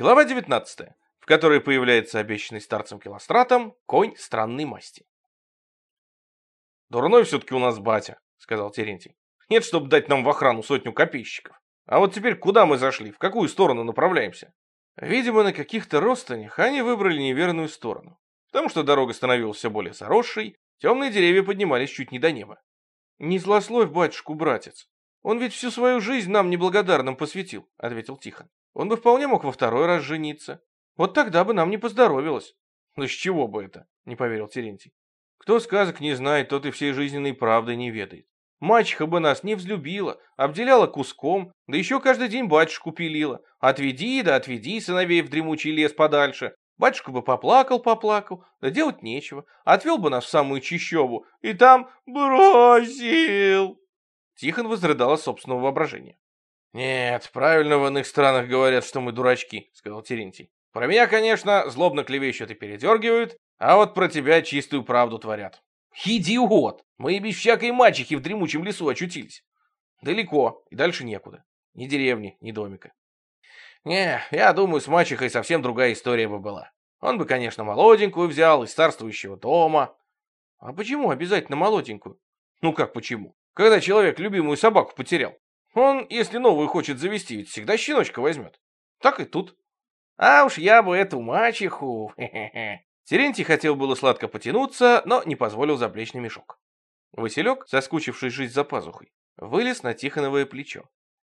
Глава 19, в которой появляется обещанный старцем Келостратом конь странной масти. «Дурной все-таки у нас батя», — сказал Терентий. «Нет, чтобы дать нам в охрану сотню копейщиков. А вот теперь куда мы зашли, в какую сторону направляемся?» Видимо, на каких-то родственях они выбрали неверную сторону, потому что дорога становилась все более заросшей, темные деревья поднимались чуть не до неба. «Не злословь батюшку, братец. Он ведь всю свою жизнь нам неблагодарным посвятил», — ответил Тихон. «Он бы вполне мог во второй раз жениться. Вот тогда бы нам не поздоровилось». «Ну с чего бы это?» — не поверил Терентий. «Кто сказок не знает, тот и всей жизненной правды не ведает. Мачеха бы нас не взлюбила, обделяла куском, да еще каждый день батюшку пилила. Отведи, да отведи сыновей в дремучий лес подальше. Батюшка бы поплакал-поплакал, да делать нечего. Отвел бы нас в самую чищобу, и там бросил. Тихон возрыдал собственного воображения. «Нет, правильно в иных странах говорят, что мы дурачки», — сказал Терентий. «Про меня, конечно, злобно клевещут и передергивают, а вот про тебя чистую правду творят. Идиот! Мы без всякой мачехи в дремучем лесу очутились. Далеко, и дальше некуда. Ни деревни, ни домика. Не, я думаю, с мачехой совсем другая история бы была. Он бы, конечно, молоденькую взял из царствующего дома. А почему обязательно молоденькую? Ну как почему? Когда человек любимую собаку потерял. Он, если новую хочет завести, ведь всегда щеночка возьмет. Так и тут. А уж я бы эту мачеху... Терентий хотел было сладко потянуться, но не позволил заплечный мешок. Василек, соскучившись жить за пазухой, вылез на Тихоновое плечо.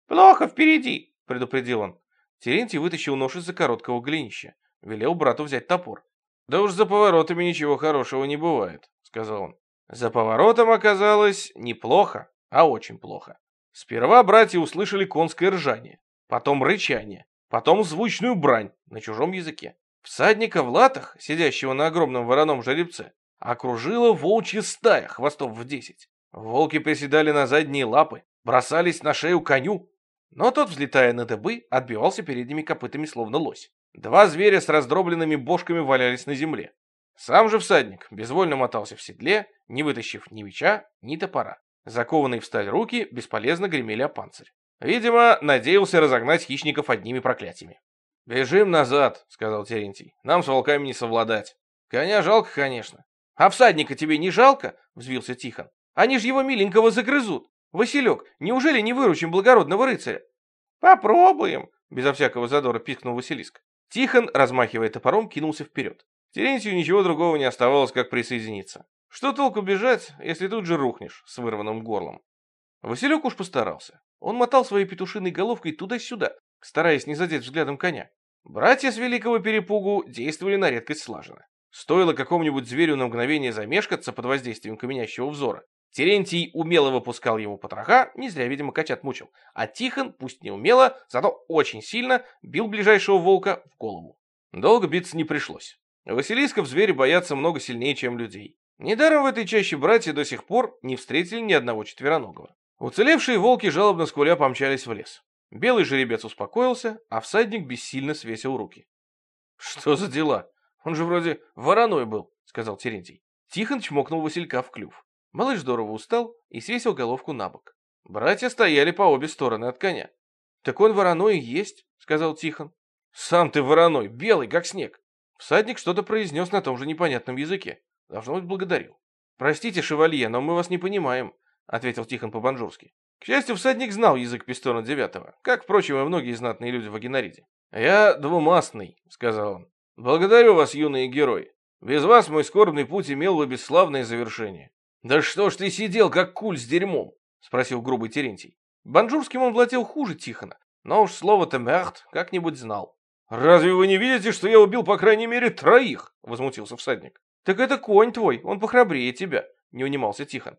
«Плохо впереди!» — предупредил он. Терентий вытащил нож из-за короткого голенища. Велел брату взять топор. «Да уж за поворотами ничего хорошего не бывает», — сказал он. За поворотом оказалось неплохо, а очень плохо. Сперва братья услышали конское ржание, потом рычание, потом звучную брань на чужом языке. Всадника в латах, сидящего на огромном вороном жеребце, окружила волчья стая хвостов в десять. Волки приседали на задние лапы, бросались на шею коню, но тот, взлетая на дыбы, отбивался передними копытами, словно лось. Два зверя с раздробленными бошками валялись на земле. Сам же всадник безвольно мотался в седле, не вытащив ни меча, ни топора. Закованные в сталь руки бесполезно гремели о панцирь. Видимо, надеялся разогнать хищников одними проклятиями. «Бежим назад», — сказал Терентий. «Нам с волками не совладать. Коня жалко, конечно». «А всадника тебе не жалко?» — взвился Тихон. «Они ж его миленького загрызут. Василек, неужели не выручим благородного рыцаря?» «Попробуем», — безо всякого задора пискнул Василиск. Тихон, размахивая топором, кинулся вперед. Терентию ничего другого не оставалось, как присоединиться. Что толку бежать, если тут же рухнешь с вырванным горлом? Василек уж постарался. Он мотал своей петушиной головкой туда-сюда, стараясь не задеть взглядом коня. Братья с великого перепугу действовали на редкость слаженно. Стоило какому-нибудь зверю на мгновение замешкаться под воздействием каменящего взора. Терентий умело выпускал ему потроха, не зря, видимо, котят мучил, а Тихон, пусть не умело, зато очень сильно бил ближайшего волка в голову. Долго биться не пришлось. Василисков звери боятся много сильнее, чем людей. Недаром в этой чаще братья до сих пор не встретили ни одного четвероногого. Уцелевшие волки жалобно скуля помчались в лес. Белый жеребец успокоился, а всадник бессильно свесил руки. «Что за дела? Он же вроде вороной был», — сказал Терентий. Тихон чмокнул Василька в клюв. Малыш здорово устал и свесил головку на бок. Братья стояли по обе стороны от коня. «Так он вороной и есть», — сказал Тихон. «Сам ты вороной, белый, как снег». Всадник что-то произнес на том же непонятном языке. Должно быть, благодарил. «Простите, шевалье, но мы вас не понимаем», — ответил Тихон по-банжурски. К счастью, всадник знал язык Пистона Девятого, как, впрочем, и многие знатные люди в Агенариде. «Я двумастный», — сказал он. «Благодарю вас, юные герои. Без вас мой скорбный путь имел бы бесславное завершение». «Да что ж ты сидел, как куль с дерьмом?» — спросил грубый Терентий. Банжурским он владел хуже Тихона, но уж слово-то «мэрт» как-нибудь знал. «Разве вы не видите, что я убил по крайней мере троих?» — возмутился всадник. «Так это конь твой, он похрабрее тебя», — не унимался Тихон.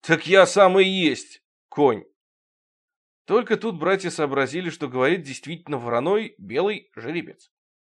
«Так я сам и есть!» конь. Только тут братья сообразили, что говорит действительно вороной белый жеребец.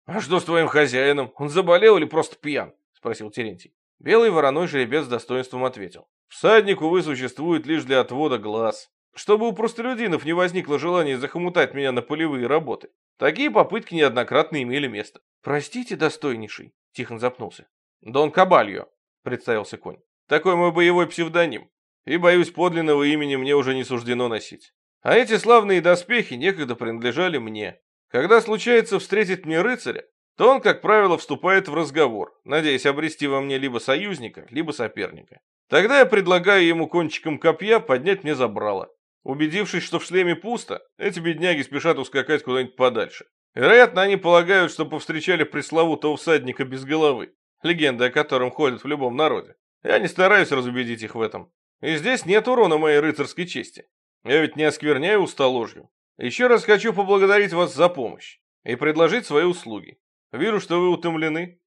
«А что с твоим хозяином? Он заболел или просто пьян?» — спросил Терентий. Белый вороной жеребец с достоинством ответил. «Всадник, увы, существует лишь для отвода глаз. Чтобы у простолюдинов не возникло желания захомутать меня на полевые работы. Такие попытки неоднократно имели место». «Простите, достойнейший», — Тихон запнулся. «Дон Кабальо», — представился конь. «Такой мой боевой псевдоним и, боюсь, подлинного имени мне уже не суждено носить. А эти славные доспехи некогда принадлежали мне. Когда случается встретить мне рыцаря, то он, как правило, вступает в разговор, надеясь обрести во мне либо союзника, либо соперника. Тогда я предлагаю ему кончиком копья поднять мне забрало. Убедившись, что в шлеме пусто, эти бедняги спешат ускакать куда-нибудь подальше. Вероятно, они полагают, что повстречали пресловутого всадника без головы, легенда о котором ходит в любом народе. Я не стараюсь разубедить их в этом. И здесь нет урона моей рыцарской чести. Я ведь не оскверняю уста ложью. Еще раз хочу поблагодарить вас за помощь и предложить свои услуги. Вижу, что вы утомлены.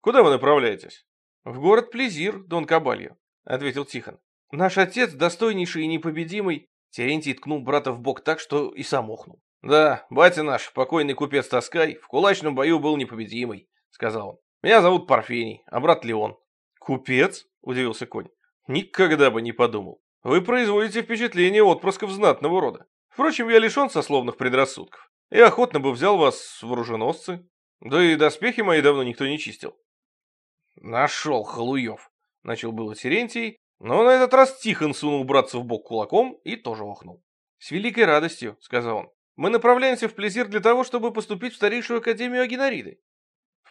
Куда вы направляетесь? В город Плезир, Дон Кабальо, ответил Тихон. Наш отец, достойнейший и непобедимый, Терентий ткнул брата в бок так, что и сам охнул. «Да, батя наш, покойный купец Тоскай, в кулачном бою был непобедимый», — сказал он. «Меня зовут Парфений, а брат Леон». «Купец?» — удивился конь. «Никогда бы не подумал. Вы производите впечатление отпрысков знатного рода. Впрочем, я лишен сословных предрассудков. И охотно бы взял вас в оруженосцы. Да и доспехи мои давно никто не чистил». «Нашел, Халуев», — начал было Терентий, но на этот раз Тихон сунул братца в бок кулаком и тоже охнул. «С великой радостью», — сказал он. «Мы направляемся в Плезир для того, чтобы поступить в старейшую академию Агенариды».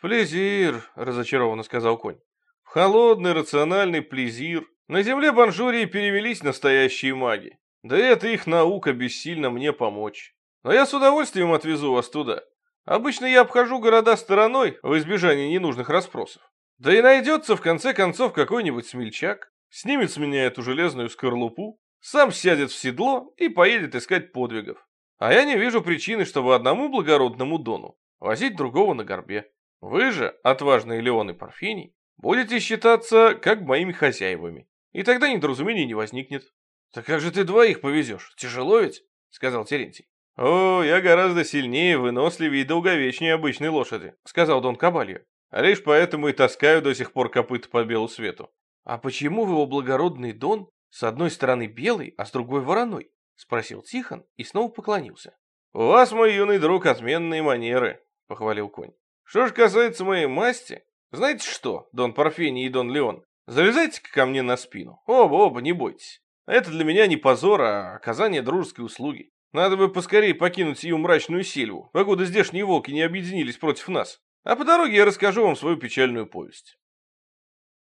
«В Плезир», — разочарованно сказал конь. «В холодный, рациональный Плезир. На земле Банжурии перевелись настоящие маги. Да это их наука бессильно мне помочь. Но я с удовольствием отвезу вас туда. Обычно я обхожу города стороной в избежание ненужных расспросов. Да и найдется в конце концов какой-нибудь смельчак, снимет с меня эту железную скорлупу, сам сядет в седло и поедет искать подвигов. А я не вижу причины, чтобы одному благородному Дону возить другого на горбе. Вы же, отважные Леон и Парфений, будете считаться как моими хозяевами, и тогда недоразумений не возникнет. «Так как же ты двоих повезешь? Тяжело ведь?» — сказал Терентий. «О, я гораздо сильнее, выносливее и долговечнее обычной лошади», — сказал Дон Кабальо. «А лишь поэтому и таскаю до сих пор копыта по белу свету. «А почему вы, о благородный Дон, с одной стороны белый, а с другой вороной?» — спросил Тихон и снова поклонился. «У вас, мой юный друг, отменные манеры», — похвалил конь. «Что же касается моей масти, знаете что, Дон Парфений и Дон Леон, залезайте-ка ко мне на спину. Оба-оба, не бойтесь. Это для меня не позор, а оказание дружеской услуги. Надо бы поскорее покинуть сию мрачную сельву, покуда здешние волки не объединились против нас. А по дороге я расскажу вам свою печальную повесть».